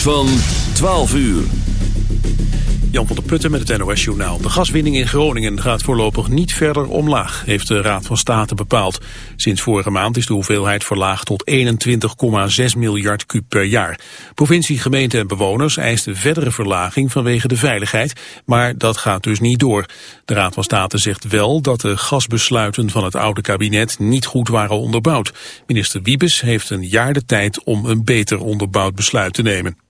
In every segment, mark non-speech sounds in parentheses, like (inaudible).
Van 12 uur. Jan van der Putten met het NOS-journaal. De gaswinning in Groningen gaat voorlopig niet verder omlaag, heeft de Raad van State bepaald. Sinds vorige maand is de hoeveelheid verlaagd tot 21,6 miljard kub per jaar. Provincie, gemeente en bewoners eisten verdere verlaging vanwege de veiligheid, maar dat gaat dus niet door. De Raad van State zegt wel dat de gasbesluiten van het oude kabinet niet goed waren onderbouwd. Minister Wiebes heeft een jaar de tijd om een beter onderbouwd besluit te nemen.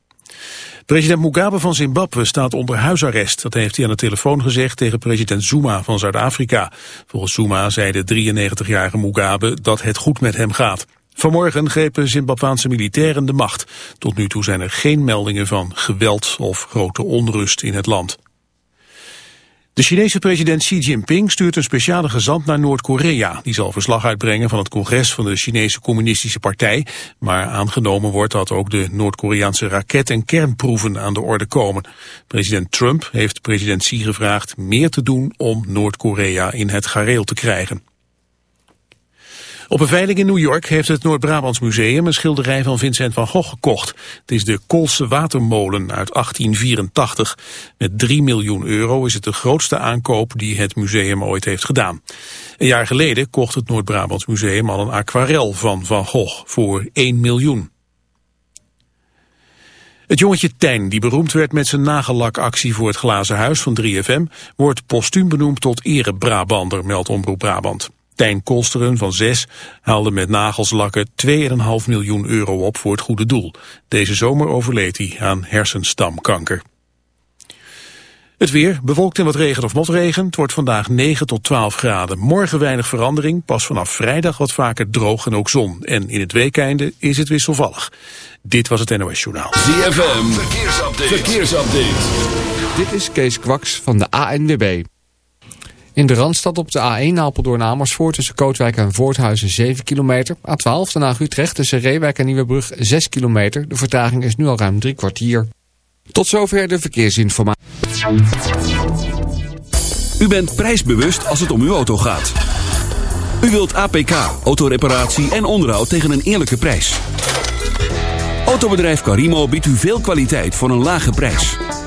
President Mugabe van Zimbabwe staat onder huisarrest. Dat heeft hij aan de telefoon gezegd tegen president Zuma van Zuid-Afrika. Volgens Zuma zei de 93-jarige Mugabe dat het goed met hem gaat. Vanmorgen grepen Zimbabwaanse militairen de macht. Tot nu toe zijn er geen meldingen van geweld of grote onrust in het land. De Chinese president Xi Jinping stuurt een speciale gezant naar Noord-Korea. Die zal verslag uitbrengen van het congres van de Chinese Communistische Partij. Maar aangenomen wordt dat ook de Noord-Koreaanse raket- en kernproeven aan de orde komen. President Trump heeft president Xi gevraagd meer te doen om Noord-Korea in het gareel te krijgen. Op een veiling in New York heeft het Noord-Brabants Museum een schilderij van Vincent van Gogh gekocht. Het is de Koolse Watermolen uit 1884. Met 3 miljoen euro is het de grootste aankoop die het museum ooit heeft gedaan. Een jaar geleden kocht het Noord-Brabants Museum al een aquarel van Van Gogh voor 1 miljoen. Het jongetje Tijn, die beroemd werd met zijn nagellakactie voor het Glazen Huis van 3FM, wordt postuum benoemd tot ere Brabander, meldt Omroep Brabant. Tijn Kolsteren van 6 haalde met nagelslakken 2,5 miljoen euro op voor het goede doel. Deze zomer overleed hij aan hersenstamkanker. Het weer, bewolkt en wat regen of motregen. Het wordt vandaag 9 tot 12 graden. Morgen weinig verandering, pas vanaf vrijdag wat vaker droog en ook zon. En in het weekeinde is het wisselvallig. Dit was het NOS Journaal. ZFM, verkeersupdate. verkeersupdate. Dit is Kees Kwaks van de ANWB. In de Randstad op de A1 Apeldoorn Amersfoort tussen Kootwijk en Voorthuizen 7 kilometer. A12 Den Haag Utrecht tussen Reewijk en Nieuwebrug 6 kilometer. De vertraging is nu al ruim drie kwartier. Tot zover de verkeersinformatie. U bent prijsbewust als het om uw auto gaat. U wilt APK, autoreparatie en onderhoud tegen een eerlijke prijs. Autobedrijf Carimo biedt u veel kwaliteit voor een lage prijs.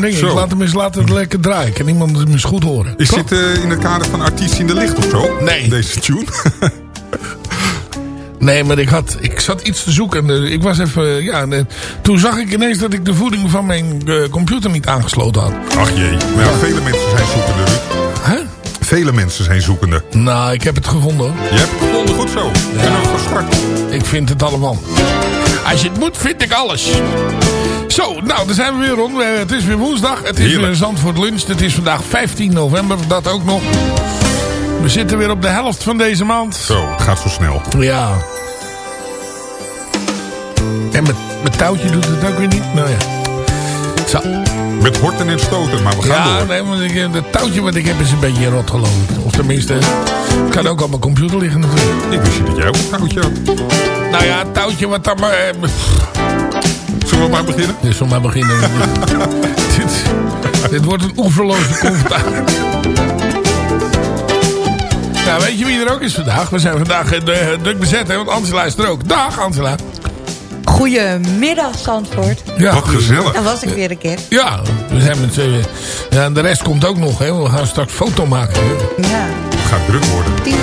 Denk ik, laat hem eens laten het lekker draaien. Kan iemand hem eens goed horen? Is dit eh, in het kader van Artiest in de Licht of zo? Nee. Deze tune? (laughs) Nee, maar ik, had, ik zat iets te zoeken. En, eh, ik was even, ja, en, eh, toen zag ik ineens dat ik de voeding van mijn computer niet aangesloten had. Ach jee. Maar ja, vele mensen zijn zoekende. Hè? Vele mensen zijn zoekende. Nou, ik heb het gevonden hoor. Je hebt het gevonden, goed zo. We zijn ook gestart. Ik vind het allemaal. Als je het moet, vind ik alles. Zo, nou, daar zijn we weer rond. Eh, Het is weer woensdag. Het is Heerlijk. weer Zandvoort Lunch. Het is vandaag 15 november. Dat ook nog. We zitten weer op de helft van deze maand. Zo, het gaat zo snel. Ja. En met, met touwtje doet het ook weer niet. Nou ja. Zo. Met horten en stoten, maar we gaan Ja, door. nee, maar ik, dat touwtje wat ik heb is een beetje rot geloof ik. Of tenminste, het kan ook op mijn computer liggen natuurlijk. Ik wist niet dat jij ook een touwtje had. Nou ja, het touwtje wat dan maar... eh, Zullen we maar beginnen? Dus we maar beginnen. (laughs) dit, dit wordt een oeverloze confrontatie. Ja, weet je wie er ook is vandaag? We zijn vandaag eh, druk bezet, hè? want Angela is er ook. Dag Angela. Goedemiddag, Zandvoort. Ja, Wat gezellig. Daar was ik weer een keer. Ja, we zijn met z'n... Ja, en de rest komt ook nog, hè? We gaan straks foto maken. hè. Ja, Het gaat druk worden. tien.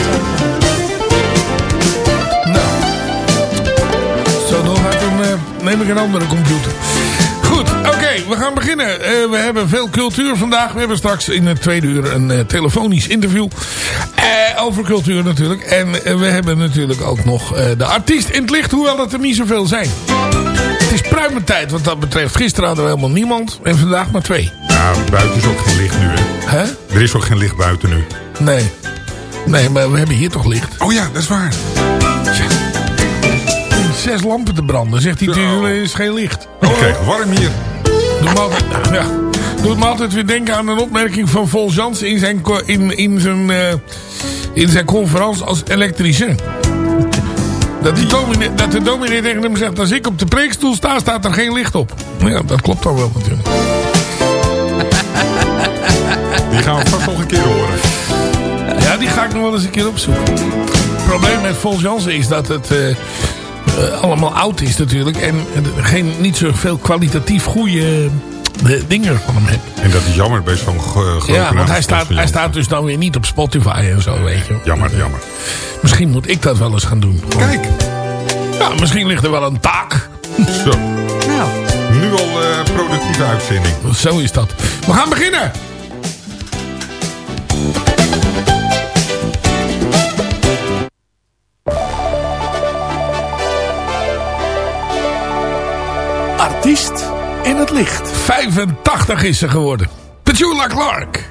Neem ik een andere computer. Goed, oké, we gaan beginnen. Eh, we hebben veel cultuur vandaag. We hebben straks in het tweede uur een eh, telefonisch interview. Eh, over cultuur natuurlijk. En we hebben natuurlijk ook nog de artiest in het licht. Hoewel dat er niet zoveel zijn. Het is pruimentijd wat dat betreft. Gisteren hadden we helemaal niemand. En vandaag maar twee. Ja, buiten is ook geen licht nu, hè. Hè? Er is ook geen licht buiten nu. Nee. Nee, maar we hebben hier toch licht. Oh ja, dat is waar. Zes lampen te branden. Zegt hij, er is geen licht. Het warm hier. Doet me altijd, nou, ja, doet me altijd weer denken aan een opmerking van Vol Jans in zijn, in, in zijn, eh, in zijn conferentie als elektricien. Dat, die dominee, dat de dominee tegen hem zegt, als ik op de preekstoel sta, staat er geen licht op. Nou Ja, dat klopt dan wel natuurlijk. Die gaan we vast nog een keer horen. Ja, die ga ik nog wel eens een keer opzoeken. Het probleem met Vol Jansen is dat het eh, eh, allemaal oud is natuurlijk. En eh, geen, niet zoveel kwalitatief goede eh, dingen van hem hebt. En dat is jammer bij zo'n grote Ja, want hij staat, hij staat dus dan weer niet op Spotify en zo, weet je. Jammer, jammer. Misschien moet ik dat wel eens gaan doen. Kijk, Ja, misschien ligt er wel een taak. zo. Nou, Nu al eh, productieve uitzending. Zo is dat. We gaan beginnen. Artiest in het licht. 85 is ze geworden. Petula Clark.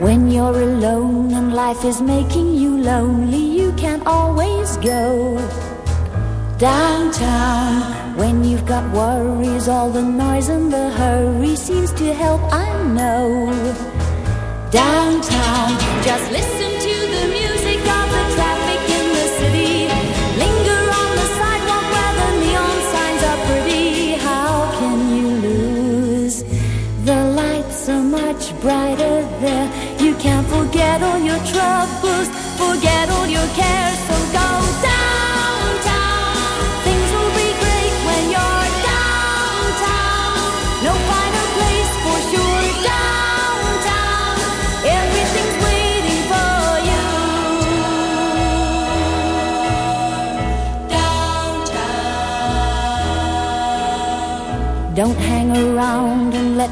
When you're alone and life is making you lonely, you can always go downtown. When you've got worries, all the noise and the hurry seems to help, I know. Downtown, just listen You can forget all your troubles, forget all your cares. So go downtown.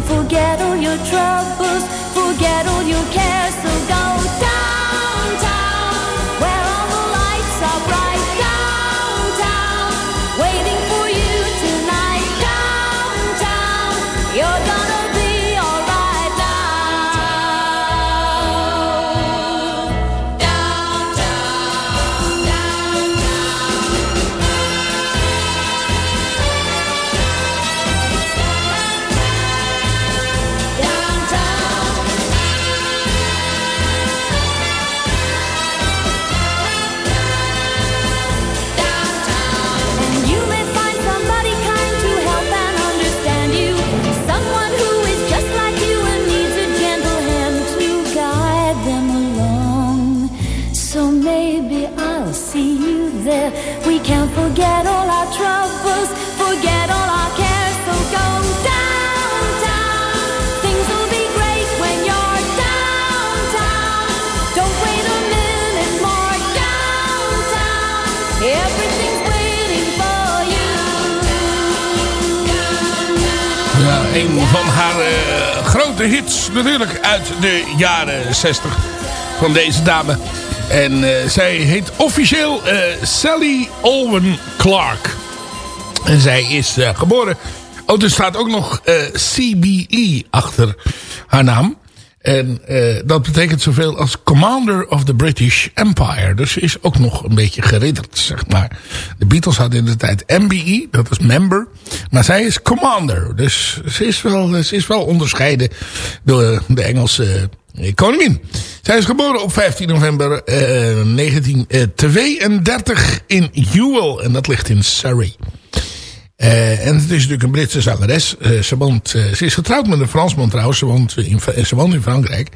Can forget all your troubles, forget all your cares. Een van haar eh, grote hits natuurlijk uit de jaren 60 van deze dame. En eh, zij heet officieel eh, Sally Owen Clark. En zij is geboren... Oh, er staat ook nog CBE achter haar naam. En eh, dat betekent zoveel als Commander of the British Empire. Dus ze is ook nog een beetje geridderd, zeg maar. De Beatles hadden in de tijd MBE, dat is member. Maar zij is Commander. Dus ze is wel, ze is wel onderscheiden door de Engelse eh, koningin. Zij is geboren op 15 november eh, 1932 in Ewell. En dat ligt in Surrey. Eh, en het is natuurlijk een Britse zangeres. Eh, ze, woont, eh, ze is getrouwd met een Fransman trouwens. Ze woont in, ze woont in Frankrijk.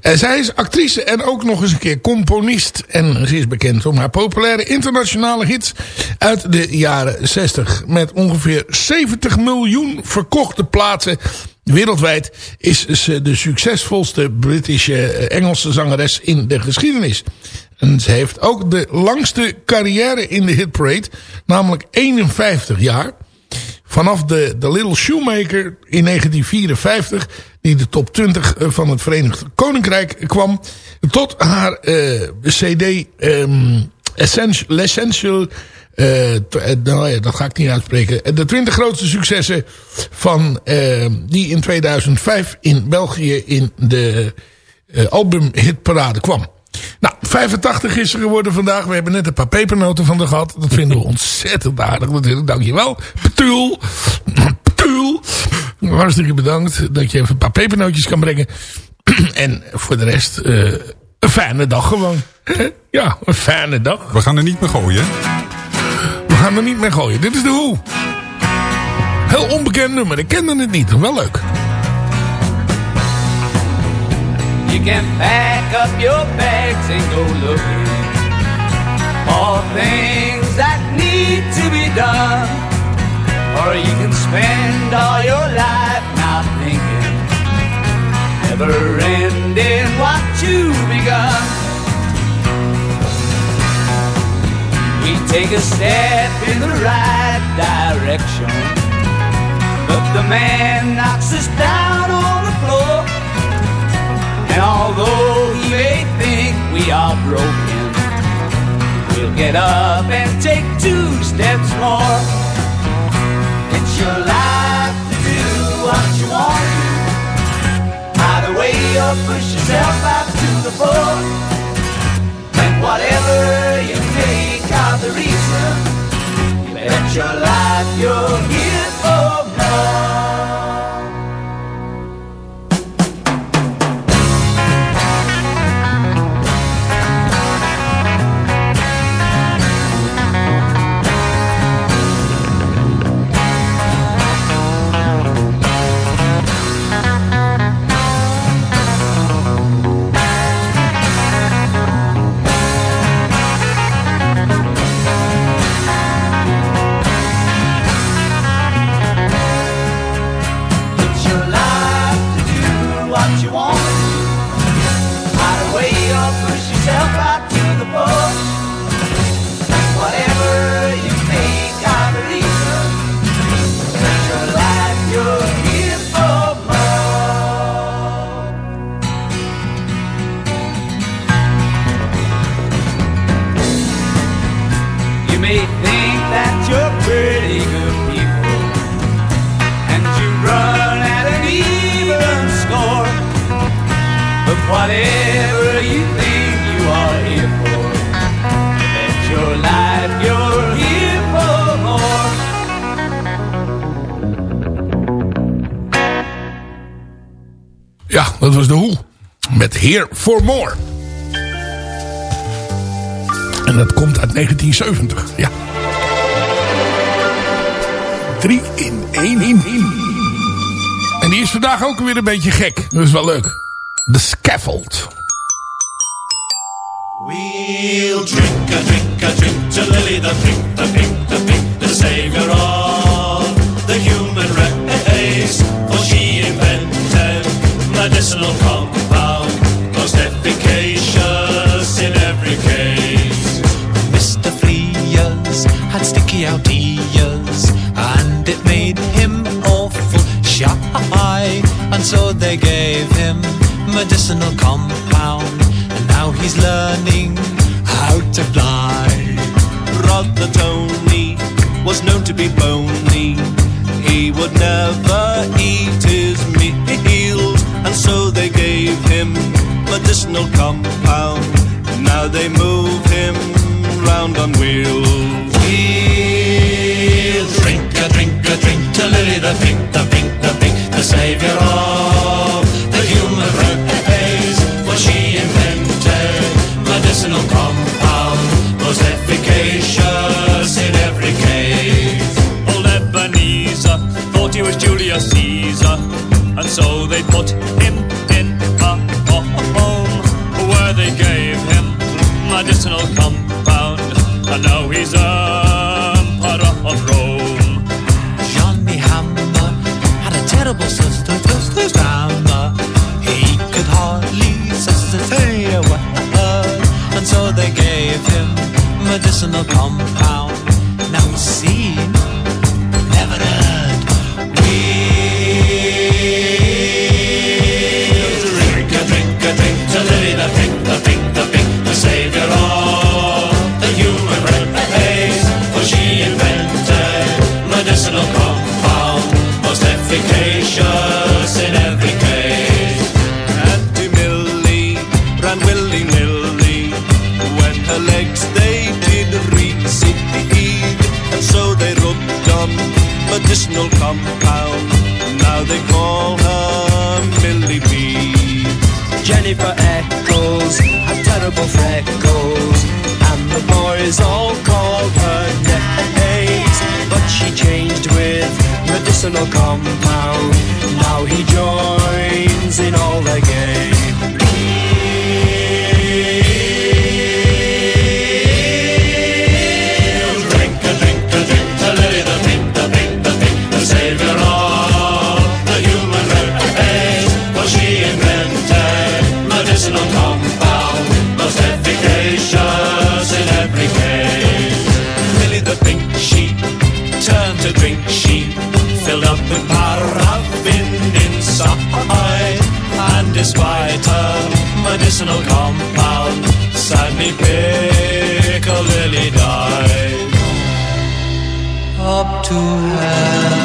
En zij is actrice en ook nog eens een keer componist. En ze is bekend om haar populaire internationale hits uit de jaren 60. Met ongeveer 70 miljoen verkochte plaatsen wereldwijd is ze de succesvolste Britische eh, Engelse zangeres in de geschiedenis. En ze heeft ook de langste carrière in de hitparade, namelijk 51 jaar. Vanaf de, de Little Shoemaker in 1954, die de top 20 van het Verenigd Koninkrijk kwam, tot haar eh, cd ehm Essential, L'Essential eh, eh, nou dat ga ik niet uitspreken. Eh, De 20 grootste successen van eh, die in 2005 in België in de eh, albumhitparade kwam. Nou, 85 is ze geworden vandaag. We hebben net een paar pepernoten van haar gehad. Dat vinden we ontzettend aardig natuurlijk. Dankjewel. Petuul. Petuul. Hartstikke bedankt dat je even een paar pepernootjes kan brengen. en voor de rest eh, een fijne dag gewoon. ja, een fijne dag. We gaan er niet meer gooien. We gaan er niet mee gooien. Dit is de Hoe. Heel onbekend nummer. Ik kende het niet. Wel leuk. You can pack up your bags and go looking for things that need to be done. Or you can spend all your life now thinking, never ending what you've begun. We take a step in the right direction, but the man knocks us down on the. And although he may think we are broken, we'll get up and take two steps more. It's your life to do what you want to. Either way, or push yourself out to the floor. And whatever you make of the reason, you bet your life you're here for more. met Here for More. En dat komt uit 1970, ja. 3 in 1 in. En die is vandaag ook weer een beetje gek. Dat is wel leuk. The Scaffold. We'll drink a drink a drink to Lily the pink, the pink the pink the savior of the human. had sticky out ears, and it made him awful shy. And so they gave him medicinal compound, and now he's learning how to fly. Brother Tony was known to be bony. He would never eat his meals, and so they gave him medicinal compound. Now they move him round on wheels. the pink, the pink, the pink, the Savior compound. Now he joins. arsenal compound. pickle lily died up to hell.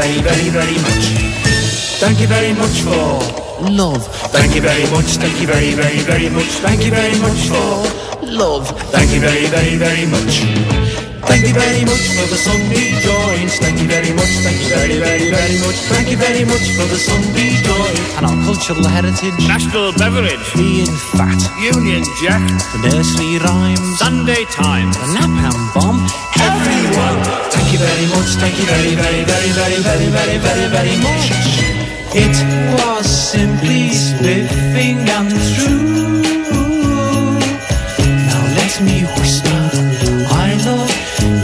Very, very, very much. Thank you very much for love. Thank you very much, thank you very, very, very much. Thank you very much for love. Thank you very, very, very much. Thank you very much for the Sunday joints. Thank you very much, thank you very, very, very much. Thank you very much for the Sunday joints. And our cultural heritage. National beverage. Being fat. Union Jack. The nursery rhymes. Sunday Times. The napalm bomb. Everyone. Thank you very much, thank you very, very, very, very, very, very, very, very much. It was simply spiffing and true. Now let me whisper, I love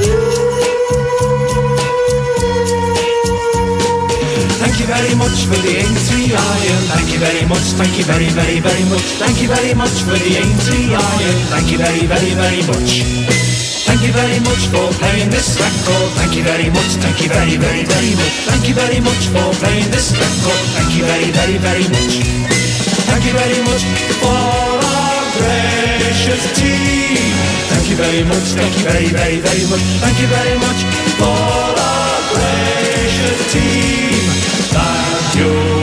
you. Thank you very much for the Aintree Iron. Thank you very much, thank you very, very, very much. Thank you very much for the Aintree Iron. Thank you very, very, very much. Thank you very much for playing this record. Thank you very much, thank you very, very, very much. Thank you very much for playing this record. Thank you very, very, very much. Thank you very much for our gracious team. Thank you very much, thank you very, very, very much. Thank you very much for our gracious team. Thank you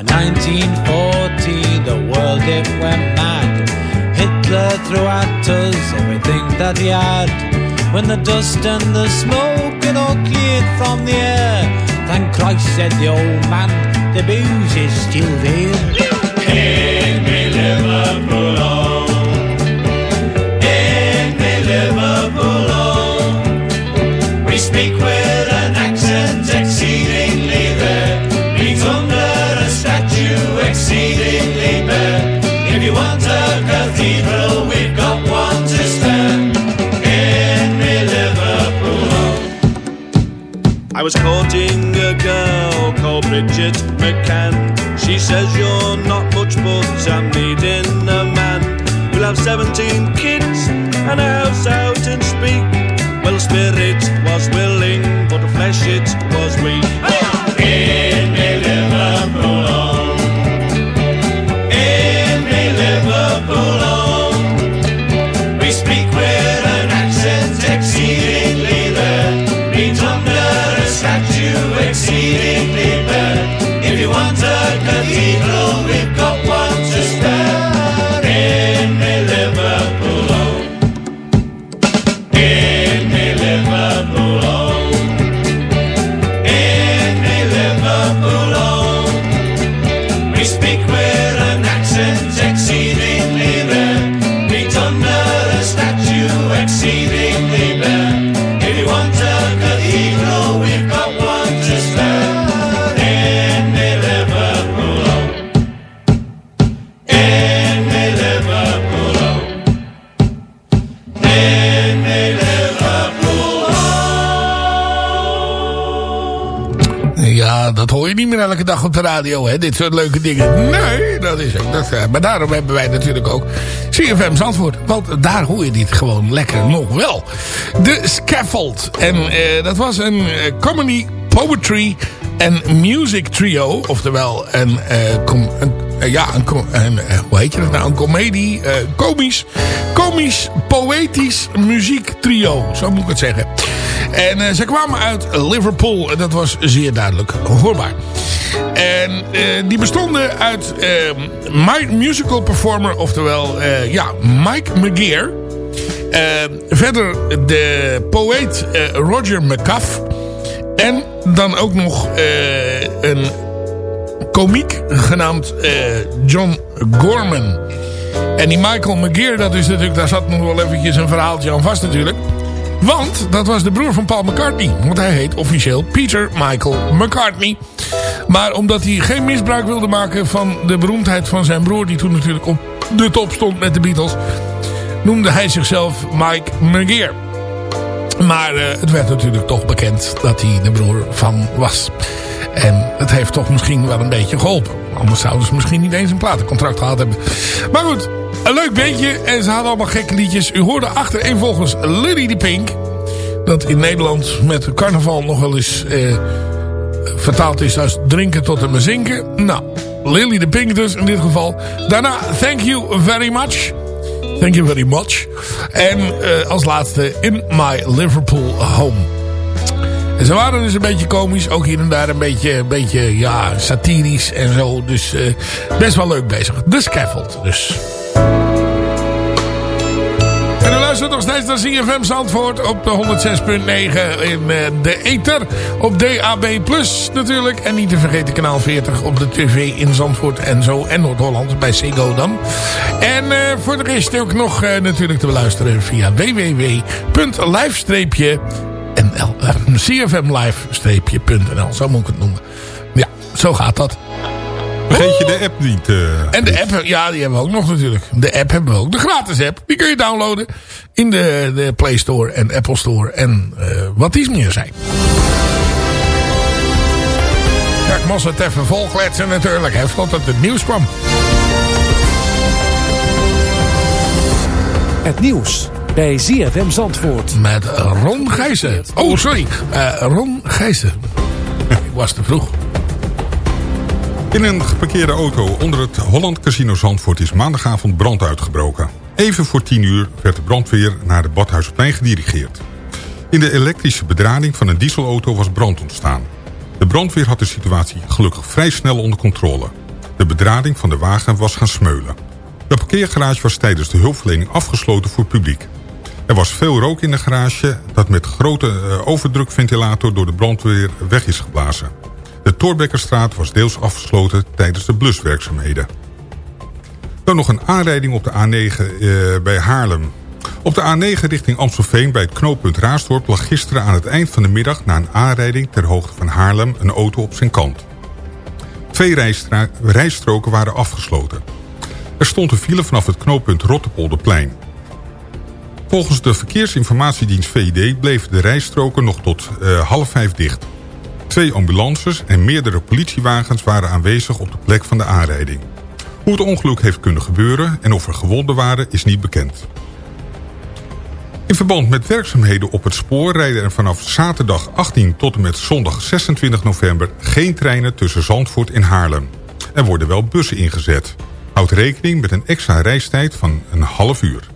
in 1940 the world it went mad. Hitler threw at us everything that he had. When the dust and the smoke had all cleared from the air, thank Christ said the old man, the booze is still there. In me Liverpool me Liverpool home. We speak with was courting a girl called Bridget McCann. She says you're not much, but I'm needing a man. We'll have 17 kids and a house out and speak. Well, spirit dat hoor je niet meer elke dag op de radio, hè? Dit soort leuke dingen. Nee, dat is ook. Dat, eh, maar daarom hebben wij natuurlijk ook CFM Zandvoort. Want daar hoor je dit gewoon lekker nog wel. De Scaffold. En eh, dat was een eh, comedy, poetry en music trio. Oftewel een, een ja, een, een, eh, hoe heet je dat nou? Een comedie, eh, komisch, komisch, poëtisch muziektrio. Zo moet ik het zeggen. En eh, ze kwamen uit Liverpool. En dat was zeer duidelijk hoorbaar. En eh, die bestonden uit eh, Mike, musical performer, oftewel eh, ja, Mike McGear. Eh, verder de poëet eh, Roger McCuff. En dan ook nog eh, een komiek genaamd eh, John Gorman. En die Michael McGear, dat is natuurlijk, daar zat nog wel eventjes een verhaaltje aan vast natuurlijk. Want dat was de broer van Paul McCartney. Want hij heet officieel Peter Michael McCartney. Maar omdat hij geen misbruik wilde maken van de beroemdheid van zijn broer... die toen natuurlijk op de top stond met de Beatles... noemde hij zichzelf Mike McGear. Maar eh, het werd natuurlijk toch bekend dat hij de broer van was. En het heeft toch misschien wel een beetje geholpen. Anders zouden ze misschien niet eens een platencontract gehad hebben. Maar goed, een leuk beentje. En ze hadden allemaal gekke liedjes. U hoorde achtereenvolgens Lily de Pink. Dat in Nederland met carnaval nog wel eens eh, vertaald is als drinken tot en zinken. Nou, Lily de Pink dus in dit geval. Daarna Thank You Very Much. Thank you very much. En eh, als laatste In My Liverpool Home. Ze waren dus een beetje komisch. Ook hier en daar een beetje, een beetje ja, satirisch en zo. Dus eh, best wel leuk bezig. The Scaffold dus. En u luistert nog steeds naar CFM Zandvoort op de 106.9 in eh, de Ether. Op DAB Plus natuurlijk. En niet te vergeten kanaal 40 op de tv in Zandvoort en zo. En Noord-Holland bij Sego dan. En eh, voor de rest ook nog natuurlijk te beluisteren via uh, cfmlive-nl Zo moet ik het noemen. Ja, zo gaat dat. Vergeet je de app niet. eh, En de app, ja, die hebben we ook nog natuurlijk. De app hebben we ook. De gratis app. Die kun je downloaden in de, de Play Store en Apple Store. En eh, wat iets meer zijn. Ja, ik moest het even volkletsen natuurlijk. Hè, voordat het nieuws kwam. Het nieuws bij ZFM Zandvoort. Met Ron Gijzen. Oh, sorry. Eh, Ron Gijzen. (laughs) ik was te vroeg. In een geparkeerde auto onder het Holland Casino Zandvoort is maandagavond brand uitgebroken. Even voor 10 uur werd de brandweer naar de Badhuisplein gedirigeerd. In de elektrische bedrading van een dieselauto was brand ontstaan. De brandweer had de situatie gelukkig vrij snel onder controle. De bedrading van de wagen was gaan smeulen. De parkeergarage was tijdens de hulpverlening afgesloten voor publiek. Er was veel rook in de garage dat met grote eh, overdrukventilator door de brandweer weg is geblazen. De Torbekkerstraat was deels afgesloten tijdens de bluswerkzaamheden. Dan nog een aanrijding op de A9 eh, bij Haarlem. Op de A9 richting Amstelveen bij het knooppunt Raasdorp... lag gisteren aan het eind van de middag na een aanrijding ter hoogte van Haarlem een auto op zijn kant. Twee rijstroken waren afgesloten. Er stond een file vanaf het knooppunt Rottepolderplein. Volgens de Verkeersinformatiedienst VID bleven de rijstroken nog tot eh, half vijf dicht. Twee ambulances en meerdere politiewagens waren aanwezig op de plek van de aanrijding. Hoe het ongeluk heeft kunnen gebeuren en of er gewonden waren is niet bekend. In verband met werkzaamheden op het spoor rijden er vanaf zaterdag 18 tot en met zondag 26 november geen treinen tussen Zandvoort en Haarlem. Er worden wel bussen ingezet. Houd rekening met een extra reistijd van een half uur.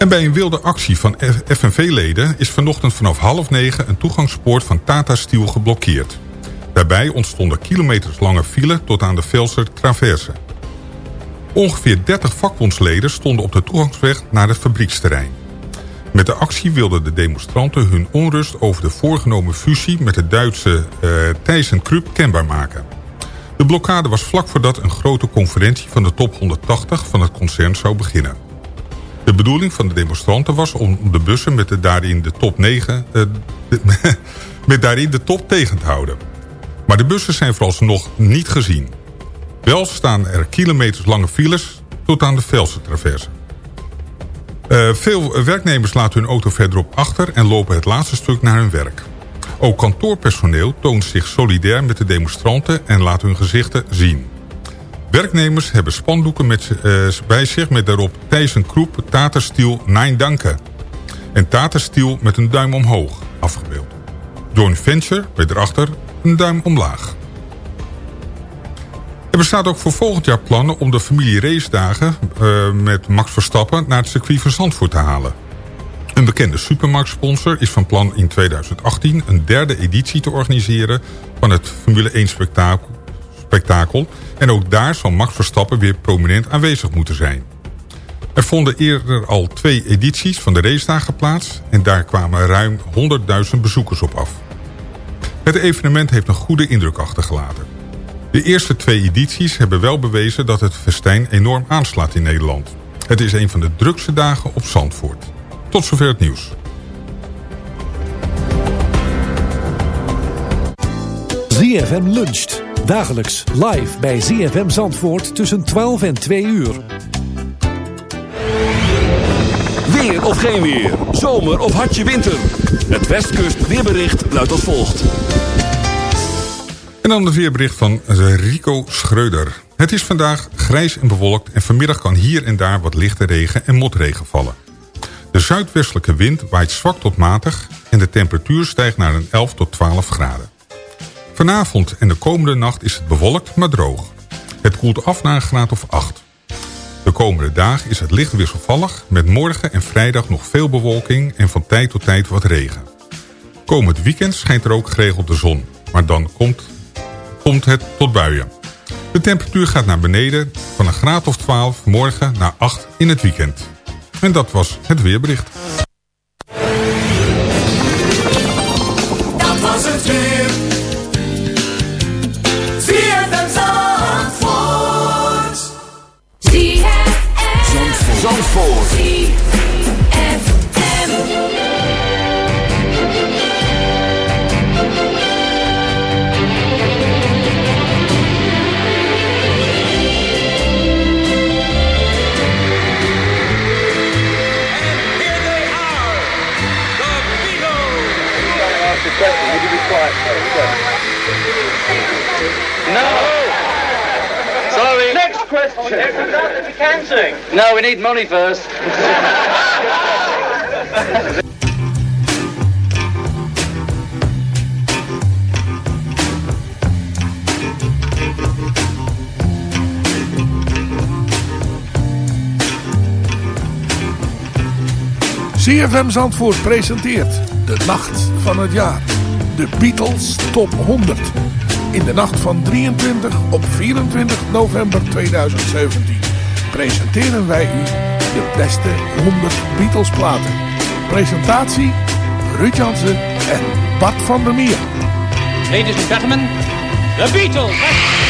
En bij een wilde actie van FNV-leden is vanochtend vanaf half negen een toegangspoort van Tata Steel geblokkeerd. Daarbij ontstonden kilometers lange file tot aan de Velser Traverse. Ongeveer 30 vakbondsleden stonden op de toegangsweg naar het fabrieksterrein. Met de actie wilden de demonstranten hun onrust over de voorgenomen fusie met de Duitse uh, ThyssenKrupp kenbaar maken. De blokkade was vlak voordat een grote conferentie van de top 180 van het concern zou beginnen. De bedoeling van de demonstranten was om de bussen met, de daarin, de top 9, uh, de, (laughs) met daarin de top tegen te houden. Maar de bussen zijn vooralsnog niet gezien. Wel staan er kilometers lange files tot aan de Velse traverse. Uh, veel werknemers laten hun auto verderop achter en lopen het laatste stuk naar hun werk. Ook kantoorpersoneel toont zich solidair met de demonstranten en laat hun gezichten zien. Werknemers hebben spandoeken met, eh, bij zich met daarop Thijssen Kroep Taterstiel Nijn Danken. En Taterstiel met een duim omhoog afgebeeld. Joint Venture met erachter een duim omlaag. Er bestaat ook voor volgend jaar plannen om de familie race dagen uh, met Max Verstappen naar het circuit van Zandvoort te halen. Een bekende supermarktsponsor is van plan in 2018 een derde editie te organiseren van het Formule 1 spektakel. En ook daar zal Max Verstappen weer prominent aanwezig moeten zijn. Er vonden eerder al twee edities van de racedagen plaats en daar kwamen ruim 100.000 bezoekers op af. Het evenement heeft een goede indruk achtergelaten. De eerste twee edities hebben wel bewezen dat het festijn enorm aanslaat in Nederland. Het is een van de drukste dagen op Zandvoort. Tot zover het nieuws. ZFM luncht. Dagelijks live bij ZFM Zandvoort tussen 12 en 2 uur. Weer of geen weer. Zomer of hartje winter. Het Westkust weerbericht luidt als volgt. En dan het weerbericht van Rico Schreuder. Het is vandaag grijs en bewolkt en vanmiddag kan hier en daar wat lichte regen en motregen vallen. De zuidwestelijke wind waait zwak tot matig en de temperatuur stijgt naar een 11 tot 12 graden. Vanavond en de komende nacht is het bewolkt, maar droog. Het koelt af naar een graad of 8. De komende dagen is het licht wisselvallig... met morgen en vrijdag nog veel bewolking en van tijd tot tijd wat regen. Komend weekend schijnt er ook geregeld de zon. Maar dan komt, komt het tot buien. De temperatuur gaat naar beneden van een graad of 12 morgen naar 8 in het weekend. En dat was het weerbericht. ZFM Zandvoort. ZFM. No. Sorry. No, we need money first. CFM Zandvoort presenteert de nacht van het jaar. De Beatles Top 100. In de nacht van 23 op 24 november 2017 presenteren wij u de beste 100 Beatles platen. Presentatie Ruud Jansen en Bart van der Meer. Ladies and gentlemen, the Beatles.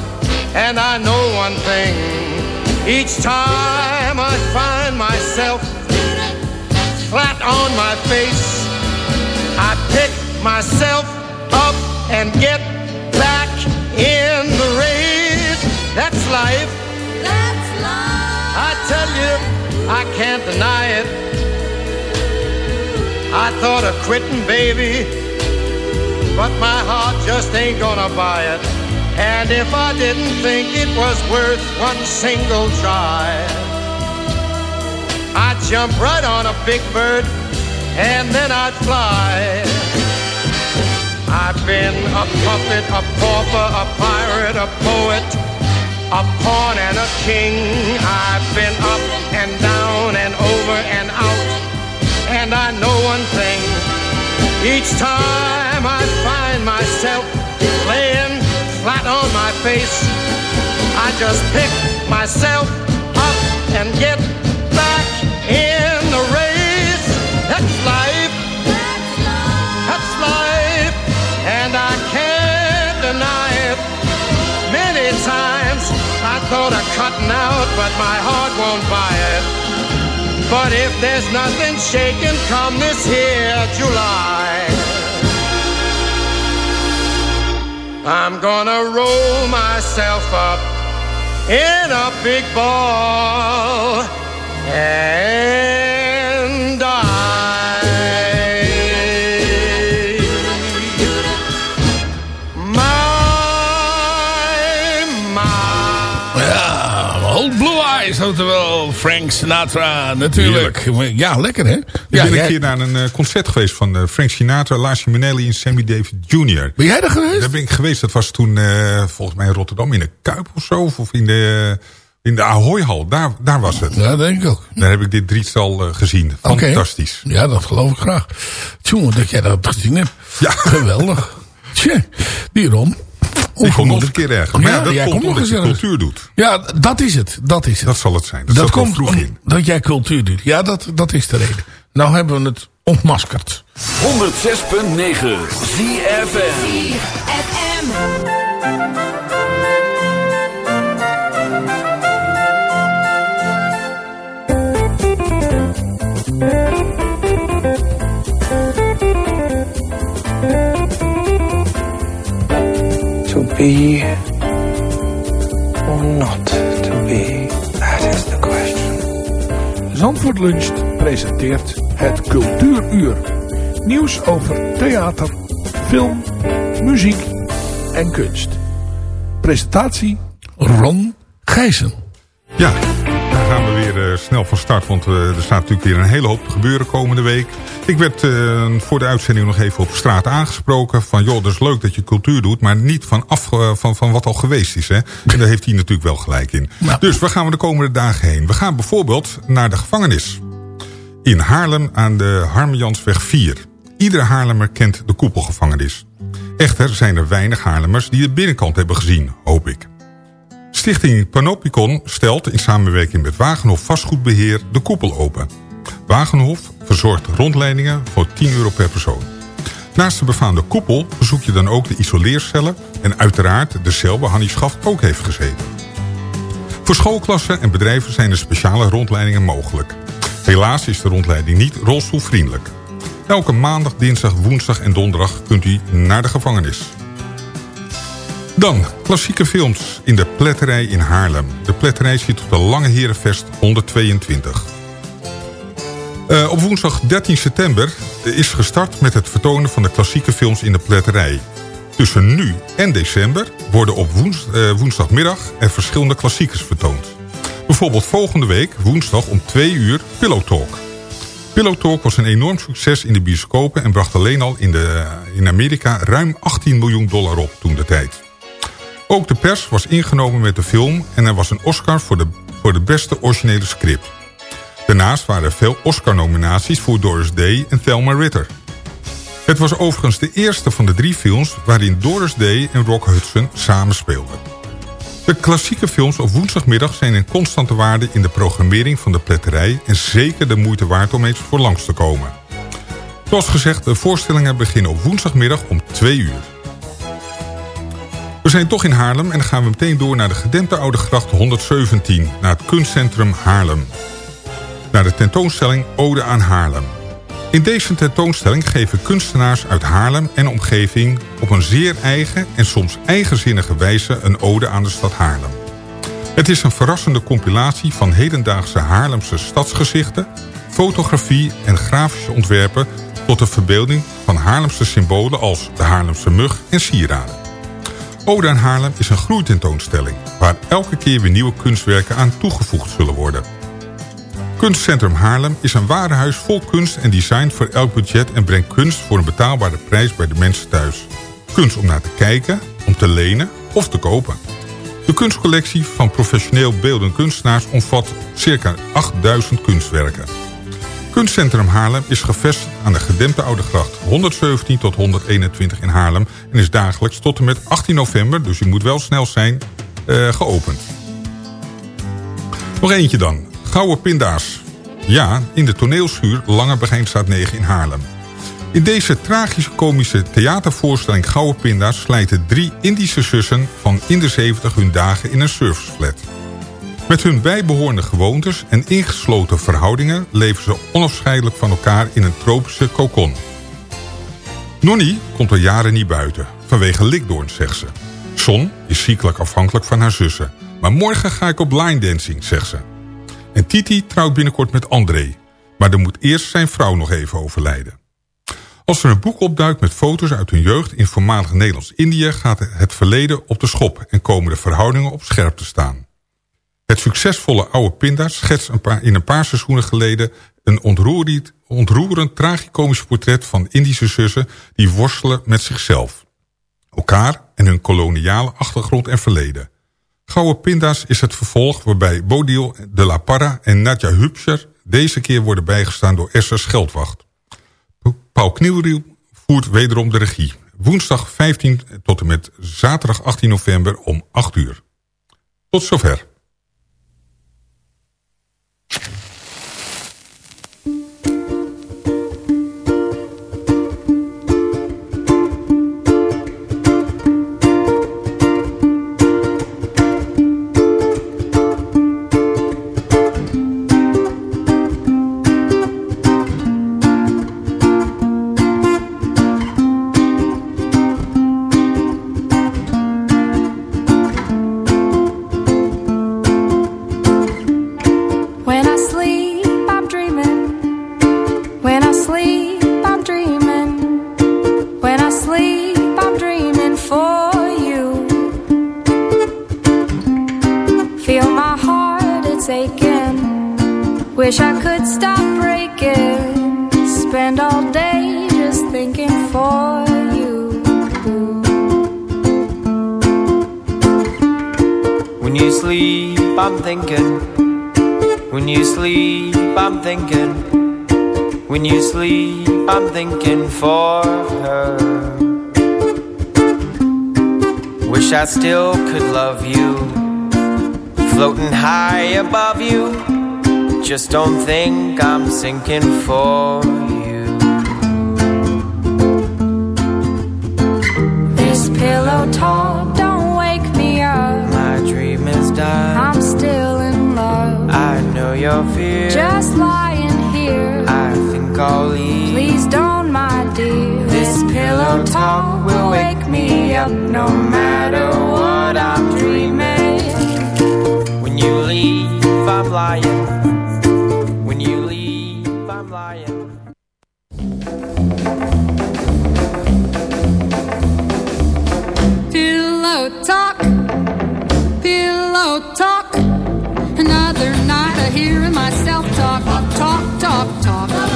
And I know one thing, Each time I find myself flat on my face, I pick myself up and get back in the race. That's life. That's life. I tell you, I can't deny it. I thought of quitting, baby, but my heart just ain't gonna buy it. And if I didn't think it was worth one single try, I'd jump right on a big bird and then I'd fly. I've been a puppet, a pauper, a pirate, a poet, a pawn and a king. I've been up and down and over and out. And I know one thing. Each time I find myself flat on my face, I just pick myself up and get back in the race. That's life. That's life. And I can't deny it. Many times I thought of cutting out, but my heart won't buy it. But if there's nothing shaking come this here July, I'm gonna roll myself up in a big ball and die. My, my. Ja, Old Blue Eyes, oftewel Frank Sinatra natuurlijk. Ja, lekker hè? Ik Ja, ben jij- een keer naar een eh, concert geweest van eh, Frank Sinatra, Laci Minnelli en Sammy Davis Jr. Ben jij er geweest? Daar ben ik geweest. Dat was toen eh, volgens mij in Rotterdam in de Kuip of zo. Of in de, in de Ahoyhal. Daar, daar was het. Ja, denk ik ook. Daar heb ik dit drietal gezien. Fantastisch. Ja, dat geloof ik graag. Tjonge, dat jij dat gezien hebt. Ja. Geweldig. Tje, die Ron. Ik kom nog een keer ergens. Maar ja, dat jij komt nog omdat je eens cultuur doet. Ja, dat is het. Dat is het. Dat zal het zijn. Dat, komt vroeg om- in. dat jij cultuur doet. Ja, dat, dat is de reden. Nou hebben we het ontmaskerd. 106.9 ZFM. To be or not to be, that is the question. Zandvoort Luncht presenteert het Cultuuruur. Nieuws over theater, film, muziek en kunst. Presentatie Ron Gijzen. Ja, weer eh, snel van start. Want eh, er staat natuurlijk weer een hele hoop te gebeuren komende week. Ik werd eh, voor de uitzending nog even op straat aangesproken. Van joh, dat is leuk dat je cultuur doet. Maar niet van, af, van, van wat al geweest is. Hè? En daar heeft hij natuurlijk wel gelijk in. Dus waar gaan we de komende dagen heen? We gaan bijvoorbeeld naar de gevangenis. In Haarlem aan de Harmenjansweg 4. Iedere Haarlemmer kent de koepelgevangenis. Echter zijn er weinig Haarlemmers die de binnenkant hebben gezien, hoop ik. Stichting Panopticon stelt in samenwerking met Wagenhof Vastgoedbeheer de koepel open. Wagenhof verzorgt rondleidingen voor 10 euro per persoon. Naast de befaamde koepel bezoek je dan ook de isoleercellen... en uiteraard de cel waar Hannie Schaft ook heeft gezeten. Voor schoolklassen en bedrijven zijn er speciale rondleidingen mogelijk. Helaas is de rondleiding niet rolstoelvriendelijk. Elke maandag, dinsdag, woensdag en donderdag kunt u naar de gevangenis. Dan, klassieke films in de Pletterij in Haarlem. De Pletterij zit op de Lange Herenvest 122. Eh, op woensdag 13 september is gestart met het vertonen van de klassieke films in de Pletterij. Tussen nu en december worden op eh, woensdagmiddag er verschillende klassiekers vertoond. Bijvoorbeeld volgende week, woensdag om 2 uur, Pillow Talk. Pillow Talk was een enorm succes in de bioscopen... en bracht alleen al in, de, in Amerika ruim 18 miljoen dollar op toen de tijd. Ook de pers was ingenomen met de film... en er was een Oscar voor de, voor de beste originele script. Daarnaast waren er veel Oscar-nominaties voor Doris Day en Thelma Ritter. Het was overigens de eerste van de drie films... waarin Doris Day en Rock Hudson samen speelden. De klassieke films op woensdagmiddag zijn een constante waarde in de programmering van de pletterij... en zeker de moeite waard om eens voor langs te komen. Zoals gezegd, de voorstellingen beginnen op woensdagmiddag om 2 uur. We zijn toch in Haarlem en dan gaan we meteen door naar de gedempte Oude Gracht 117... naar het kunstcentrum Haarlem. Naar de tentoonstelling Ode aan Haarlem. In deze tentoonstelling geven kunstenaars uit Haarlem en omgeving... op een zeer eigen en soms eigenzinnige wijze een ode aan de stad Haarlem. Het is een verrassende compilatie van hedendaagse Haarlemse stadsgezichten... fotografie en grafische ontwerpen... tot de verbeelding van Haarlemse symbolen als de Haarlemse mug en sieraden. Ode aan Haarlem is een groeitentoonstelling... waar elke keer weer nieuwe kunstwerken aan toegevoegd zullen worden. Kunstcentrum Haarlem is een warenhuis vol kunst en design voor elk budget... en brengt kunst voor een betaalbare prijs bij de mensen thuis. Kunst om naar te kijken, om te lenen of te kopen. De kunstcollectie van professioneel beeldend kunstenaars omvat circa 8000 kunstwerken. Kunstcentrum Haarlem is gevestigd aan de gedempte Oude Gracht 117 tot 121 in Haarlem en is dagelijks tot en met 18 november, dus u moet wel snel zijn, uh, geopend. Nog eentje dan. Gouden Pinda's. Ja, in de toneelschuur Lange Begijnstraat 9 in Haarlem. In deze tragische komische theatervoorstelling Gouden Pinda's... slijten drie Indische zussen van in de 70 hun dagen in een surfersflat. Met hun bijbehorende gewoontes en ingesloten verhoudingen... leven ze onafscheidelijk van elkaar in een tropische kokon. Nonnie komt al jaren niet buiten, vanwege likdoorn, zegt ze. Son is ziekelijk afhankelijk van haar zussen. Maar morgen ga ik op line dancing, zegt ze. En Titi trouwt binnenkort met André. Maar dan moet eerst zijn vrouw nog even overlijden. Als er een boek opduikt met foto's uit hun jeugd in voormalig Nederlands-Indië... gaat het verleden op de schop en komen de verhoudingen op scherp te staan. Het succesvolle oude Pinda schetst een paar, in een paar seizoenen geleden... een ontroerend, ontroerend tragicomisch portret van Indische zussen... die worstelen met zichzelf, elkaar en hun koloniale achtergrond en verleden. Gouden Pinda's is het vervolg waarbij Bodil de la Parra en Nadja Hupscher... deze keer worden bijgestaan door Esther Scheldwacht. Paul Knielriel voert wederom de regie. Woensdag 15 tot en met zaterdag 18 november om 8 uur. Tot zover. Sleep, I'm thinking for her. Wish I still could love you. Floating high above you. Just don't think I'm sinking for you. This pillow talk don't wake me up. My dream is done. I'm still in love. I know your fear. Just here. I think I'll leave. Please don't, my dear. This pillow talk will wake me up no matter what I'm dreaming. When you leave, I'm lying. When you leave, I'm lying. Pillow talk, pillow talk. Another night of hearing myself talk, talk, talk, talk.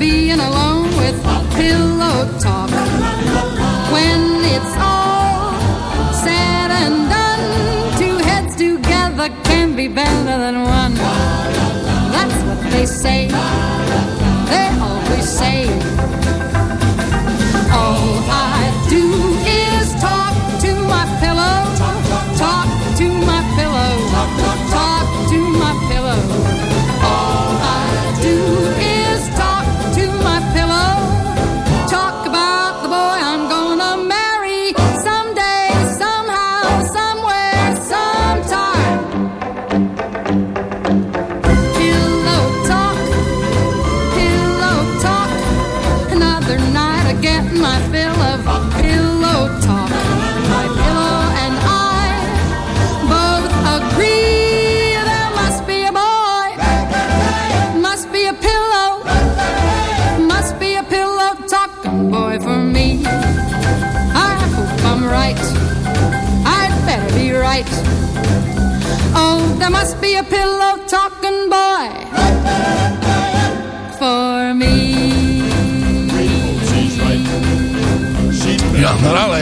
Being alone with pillow talk. When it's all said and done, two heads together can be better than one. That's what they say. They always say.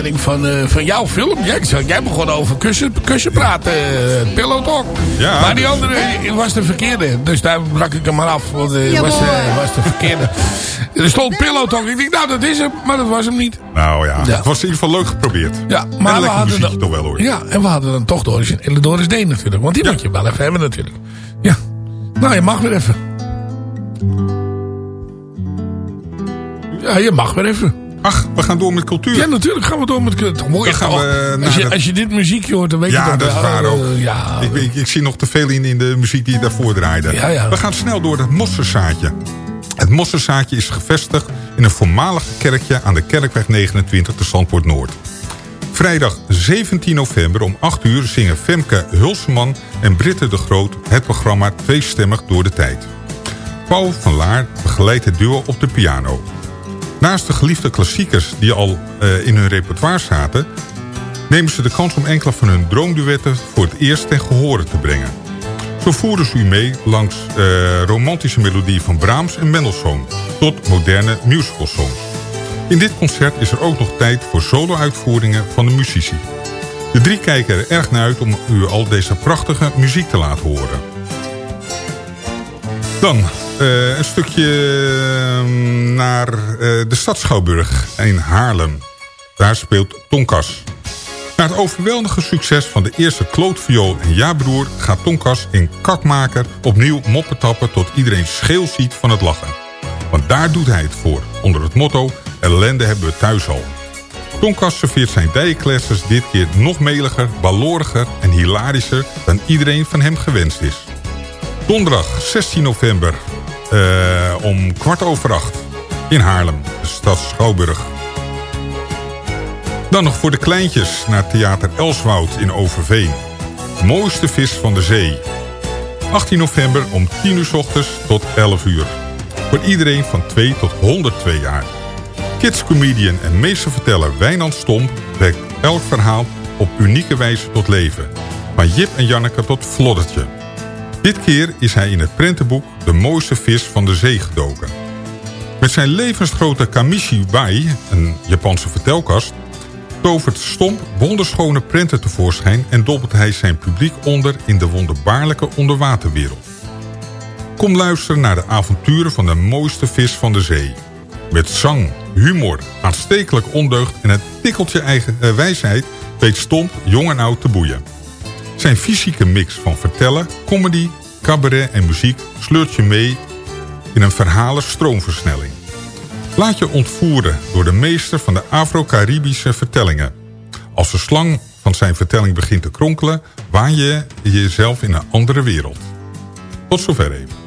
Aanleiding van, eh, van jouw film. Ja, ik zag, jij begon over kussen, kussen praten. eh pillow talk. Ja, maar die dus- andere eh, was de verkeerde. Dus daar brak ik hem maar af. Want het Ja, was, eh, was de verkeerde. er stond pillow talk. Ik denk, nou dat is hem. Maar dat was hem niet. Nou ja, Ja. het was in ieder geval leuk geprobeerd. Ja, en maar we lekker hadden dan, toch wel hoor. Ja, en we hadden dan toch de originele Doris D natuurlijk. Want die moet je wel even hebben natuurlijk. Ja. Nou, je mag weer even. Ja, je mag weer even. Ach, we gaan door met cultuur. Ja, natuurlijk gaan we door met cultuur. Mooi gaan we als, je, als je dit muziekje hoort, dan weet je Ja, toch dat is waar ook. Ja, Ik, ik, ik zie nog te veel in, in de muziek die je daarvoor draaide. Ja, ja. We gaan snel door het Mosserzaadje. Het Mosserzaadje is gevestigd in een voormalig kerkje aan de Kerkweg 29 te Zandpoort Noord. Vrijdag 17 november om 8 uur zingen Femke Hulseman en Britte de Groot het programma Tweestemmig door de tijd. Paul van Laar begeleidt het duo op de piano. Naast de geliefde klassiekers die al eh, in hun repertoire zaten... nemen ze de kans om enkele van hun droomduetten voor het eerst ten gehore te brengen. Zo voeren ze u mee langs eh, romantische melodieën van Brahms en Mendelssohn... tot moderne musicalsongs. In dit concert is er ook nog tijd voor solo-uitvoeringen van de muzici. De drie kijken er erg naar uit om u al deze prachtige muziek te laten horen. Dan eh, een stukje eh, naar eh, de stad Schouwburg in Haarlem. Daar speelt Tonkas. Na het overweldige succes van de eerste klootviool en ja-broer... gaat Tonkas in Kakmaker opnieuw moppen tappen... tot iedereen scheel ziet van het lachen. Want daar doet hij het voor, onder het motto... ellende hebben we thuis al. Tonkas serveert zijn dijenkletsers dit keer nog meliger, baloriger en hilarischer... dan iedereen van hem gewenst is. Donderdag 16 november eh, om kwart over acht in Haarlem, de stad Schouwburg. Dan nog voor de kleintjes naar Theater Elswoud in Overveen. Mooiste vis van de zee. 18 november om 10 uur ochtends tot 11 uur. Voor iedereen van 2 tot 102 jaar. Kidscomedian en meesterverteller Wijnand Stomp wekt elk verhaal op unieke wijze tot leven. Van Jip en Janneke tot Floddertje. Dit keer is hij in het prentenboek De mooiste vis van de zee gedoken. Met zijn levensgrote Kamishi Bai, een Japanse vertelkast... tovert Stomp wonderschone prenten tevoorschijn... en dobbelt hij zijn publiek onder in de wonderbaarlijke onderwaterwereld. Kom luisteren naar de avonturen van de mooiste vis van de zee. Met zang, humor, aanstekelijk ondeugd en een tikkeltje eigen eh, wijsheid... weet Stomp jong en oud te boeien. Zijn fysieke mix van vertellen, comedy, cabaret en muziek... sleurt je mee in een verhalen stroomversnelling. Laat je ontvoeren door de meester van de Afro-Caribische vertellingen. Als de slang van zijn vertelling begint te kronkelen... waan je jezelf in een andere wereld. Tot zover even.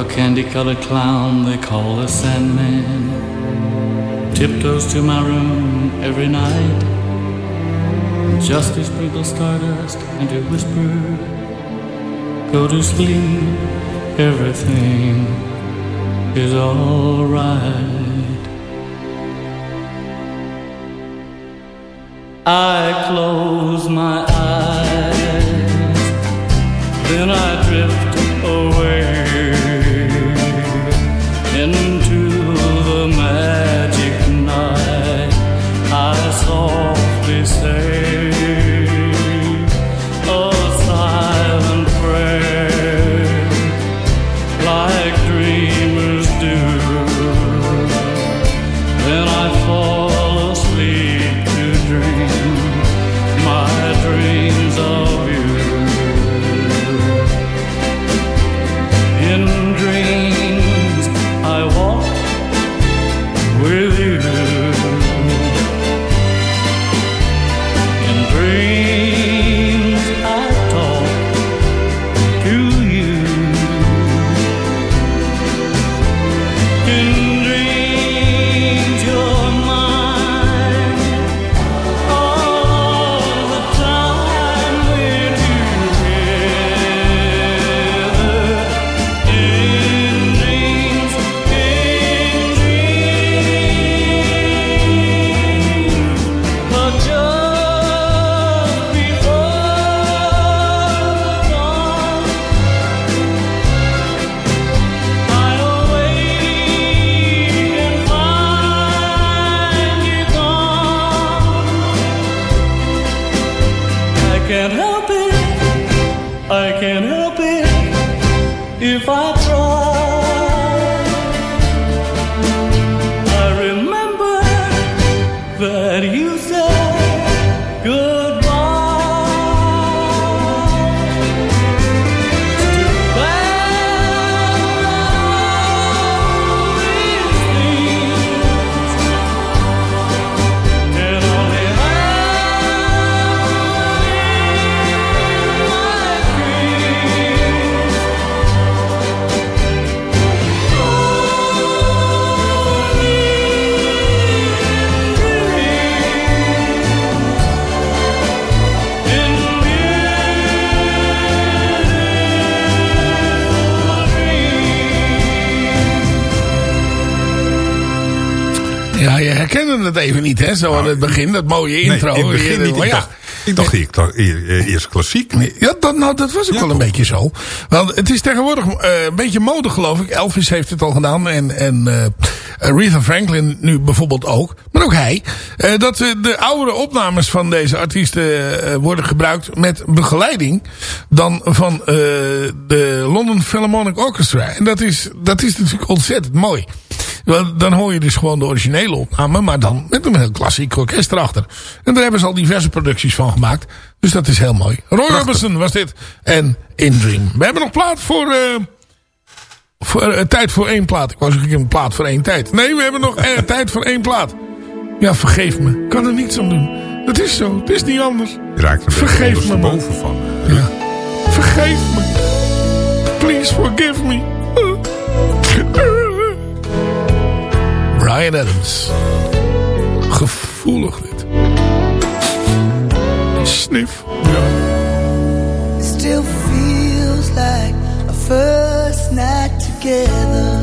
A candy colored clown they call the Sandman tiptoes to my room every night just to sprinkle stardust and to whisper, Go to sleep, everything is alright. I close my hè? Zo aan het begin, dat mooie intro. Nee, in het begin niet. Maar Ik ja. dacht, ik dacht ik, dacht, eh, eerst klassiek. Ja, dat, nou, dat was ook wel een beetje zo. Want het is tegenwoordig eh, een beetje mode, geloof ik. Elvis heeft het al gedaan. En, en eh, Aretha Franklin nu bijvoorbeeld ook. Maar ook hij. dat de oudere opnames van deze artiesten worden gebruikt met begeleiding. Dan van de London Philharmonic Orchestra. En dat is, dat is natuurlijk ontzettend mooi. Dan hoor je dus gewoon de originele opname. Maar dan met een heel klassiek orkest erachter. En daar hebben ze al diverse producties van gemaakt. Dus dat is heel mooi. Roy Orbison was dit. En In Dream. We hebben nog plaat voor... eh, voor eh, tijd voor één plaat. Ik wou zeggen een plaat voor één tijd. Nee, we hebben nog eh, (laughs) tijd voor één plaat. Ja, vergeef me. Ik kan er niets aan doen. Dat is zo. Het is niet anders. Je raakt er een Vergeef me, man. ondersteboven van. Ja. Vergeef me. Please forgive me. (laughs) Brian Adams. Gevoelig dit. Sniff. It still feels like a first night together.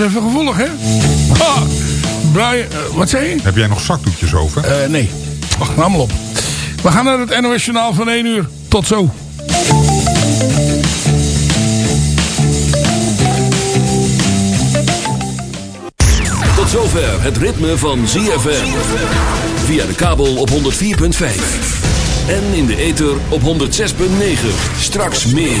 even gevoelig, hè? Ha! Brian, eh, wat zei je? Heb jij nog zakdoekjes over? Uh, nee. Wacht, nou nam op. We gaan naar het NOS Journaal van 1 uur. Tot zo. Tot zover het ritme van ZFM. Via de kabel op 104.5. En in de ether op 106.9. Straks meer.